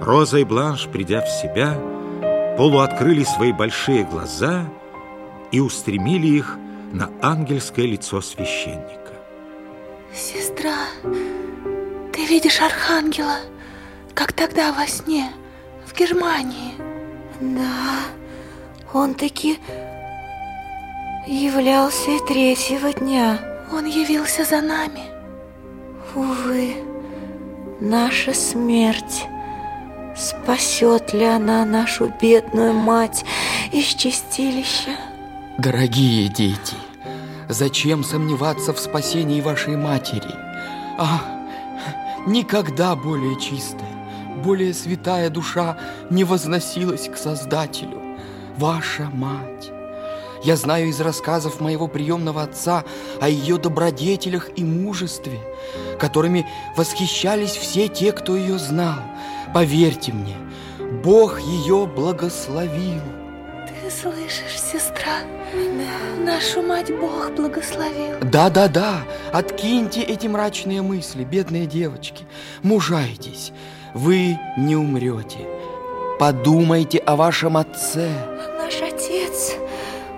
Роза и Бланш, придя в себя, полуоткрыли свои большие глаза и устремили их на ангельское лицо священника. Сестра, ты видишь архангела, как тогда во сне, в Германии? Да, он таки являлся и третьего дня. Он явился за нами. Увы, наша смерть Спасет ли она нашу бедную мать из чистилища? Дорогие дети, зачем сомневаться в спасении вашей матери? А, никогда более чистая, более святая душа не возносилась к Создателю. Ваша мать. Я знаю из рассказов моего приемного отца о ее добродетелях и мужестве, которыми восхищались все те, кто ее знал – Поверьте мне, Бог ее благословил. Ты слышишь, сестра? Да. Нашу мать Бог благословил. Да-да-да, откиньте эти мрачные мысли, бедные девочки. Мужайтесь, вы не умрете. Подумайте о вашем отце. Наш отец,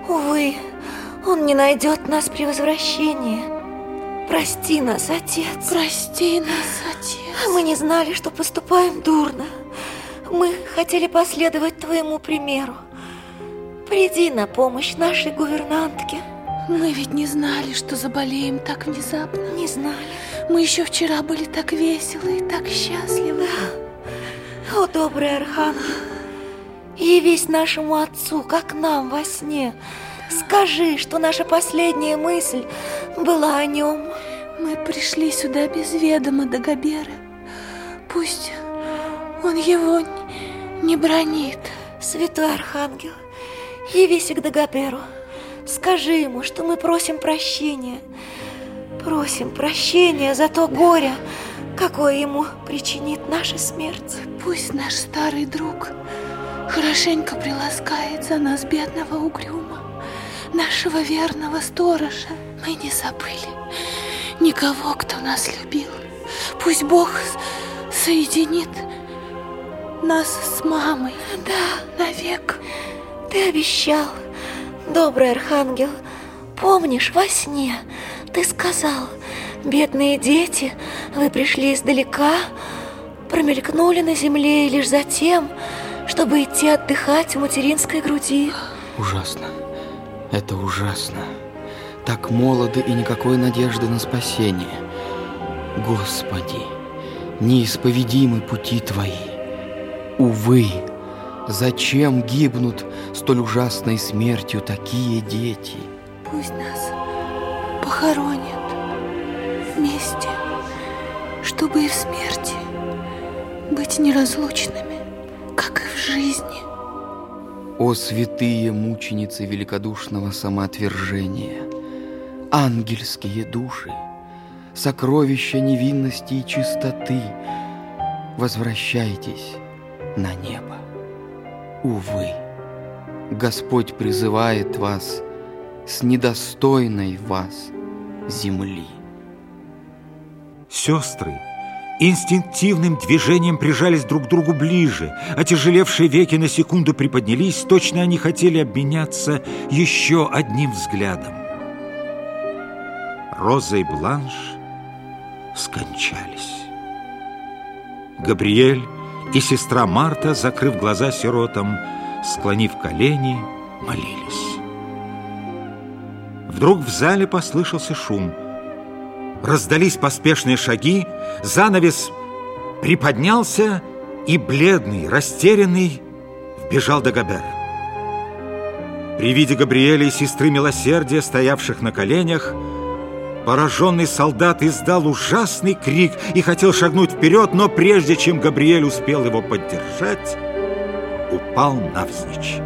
увы, он не найдет нас при возвращении. Прости нас, отец. Прости нас, отец. Мы не знали, что поступаем дурно. Мы хотели последовать твоему примеру. Приди на помощь нашей гувернантке. Мы ведь не знали, что заболеем так внезапно. Не знали. Мы еще вчера были так веселы и так счастливы. Да. О, добрый Архангел, явись нашему отцу, как нам во сне. Скажи, что наша последняя мысль была о нем. Мы пришли сюда без ведома Дагоберы. Пусть он его не бронит. Святой Архангел, явись к Дагоберу. Скажи ему, что мы просим прощения. Просим прощения за то горе, какое ему причинит наша смерть. Пусть наш старый друг хорошенько приласкает за нас бедного угрюма, нашего верного сторожа. Мы не забыли никого, кто нас любил. Пусть Бог соединит нас с мамой. Да, навек. Ты обещал, добрый архангел. Помнишь, во сне ты сказал, бедные дети, вы пришли издалека, промелькнули на земле лишь затем, чтобы идти отдыхать в материнской груди. Ужасно. Это ужасно так молоды и никакой надежды на спасение. Господи, неисповедимы пути Твои. Увы, зачем гибнут столь ужасной смертью такие дети? Пусть нас похоронят вместе, чтобы и в смерти быть неразлучными, как и в жизни. О святые мученицы великодушного самоотвержения! ангельские души, сокровища невинности и чистоты, возвращайтесь на небо. Увы, Господь призывает вас с недостойной вас земли. Сестры инстинктивным движением прижались друг к другу ближе, отяжелевшие веки на секунду приподнялись, точно они хотели обменяться еще одним взглядом. Роза и Бланш скончались. Габриэль и сестра Марта, закрыв глаза сиротам, склонив колени, молились. Вдруг в зале послышался шум. Раздались поспешные шаги, занавес приподнялся, и бледный, растерянный вбежал Дагобер. При виде Габриэля и сестры Милосердия, стоявших на коленях, Пораженный солдат издал ужасный крик и хотел шагнуть вперед, но прежде чем Габриэль успел его поддержать, упал навзничь.